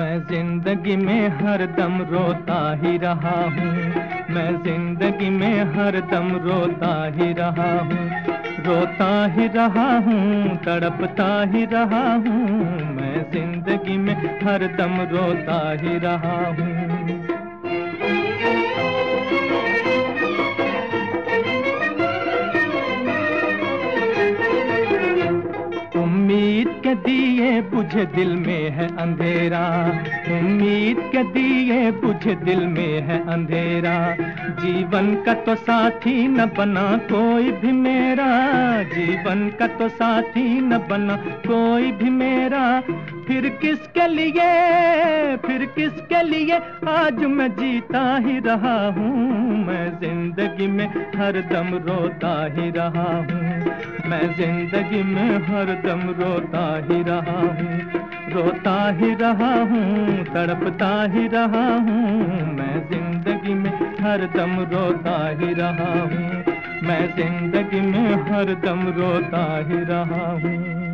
ज़िंदगी में हर दम रोता ही रहा हूँ। मैं ज़िंदगी में हर दम रोता ही रहा हूँ। रोता ही रहा हूँ, तड़पता ही रहा हूँ। मैं ज़िंदगी में हर दम रोता ही रहा हूँ। दिए बुझे दिल में है अंधेरा। उम्मीद के दिए बुझे दिल में है अंधेरा। जीवन का तो साथी न बना कोई भी मेरा। जीवन का तो साथी न बना कोई भी मेरा। फिर किसके लिए, फिर किसके लिए आज मैं जीता ही रहा हूँ मैं? ज़िंदगी में हर दम रोता ही रहा हूँ। मैं ज़िंदगी में हर दम रोता ही रहा हूँ। रोता ही रहा हूँ, तड़पता ही रहा हूँ। मैं ज़िंदगी में हर दम रोता ही रहा हूँ। मैं ज़िंदगी में हर दम रोता ही रहा हूँ।